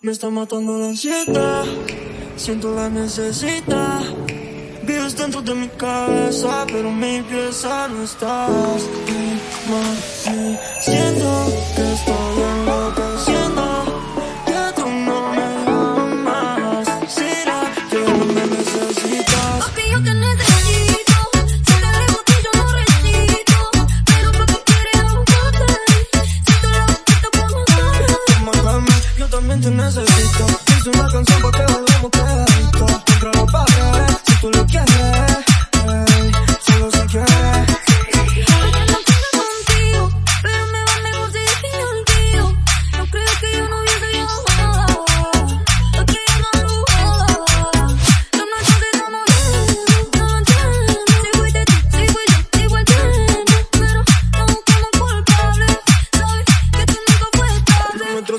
Me está matando la ansiedad, siento la necesidad. Vives dentro de mi cabeza, pero mi pieza no estás. Siento que estoy enloqueciendo, que tú no me amas. Será que no me necesitas. Yo también te necesito. Hice una canción para que volvamos quedadito. Contra los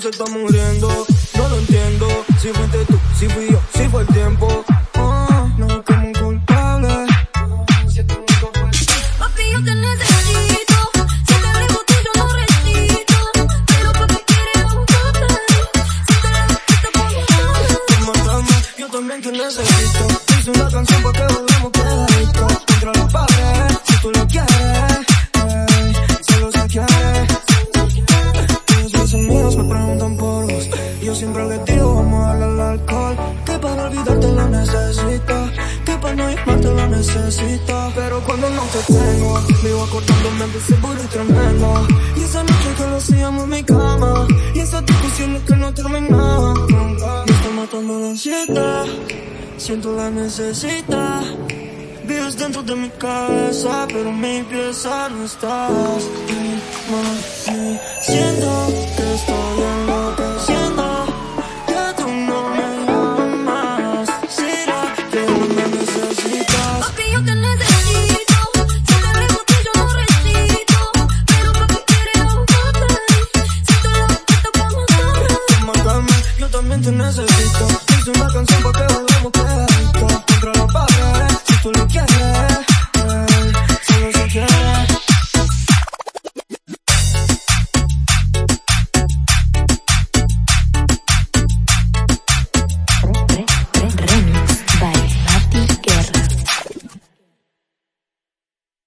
Se está muriendo, no lo entiendo. Si fuiste tú, si fui yo, si fue el tiempo. Ah, no como un culpable. Si tú nunca fuiste. Papi, yo te necesito. Si te lejos tú yo no resisto. Pero ¿para qué quieres ahogarte? Si te lo quieres por matar. Mátame, yo también te necesito. Hice una canción para que volvamos quedadito. Contra los padres, si tú lo quieres. Siempre les digo, vamos a darle al alcohol. Que para olvidarte lo necesito. Que para no llamarte lo necesito. Pero cuando no te tengo, vivo acordándome de ese burro tremendo. Y esa noche que lo hacíamos en mi cama. Y esas discusiones que no terminaban nunca. Me está matando la ansiedad. Siento la necesidad. Vives dentro de mi cabeza, pero mi pieza no estás. Siento con